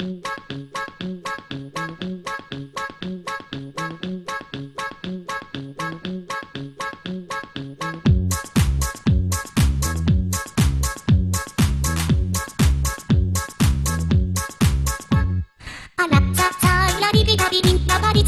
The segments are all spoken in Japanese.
あらちゃちゃらりびたびびんなばり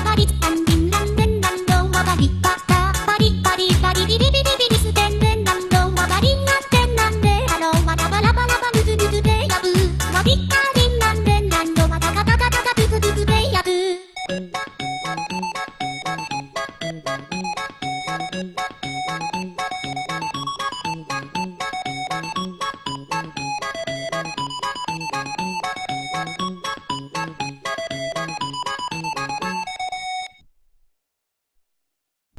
上がり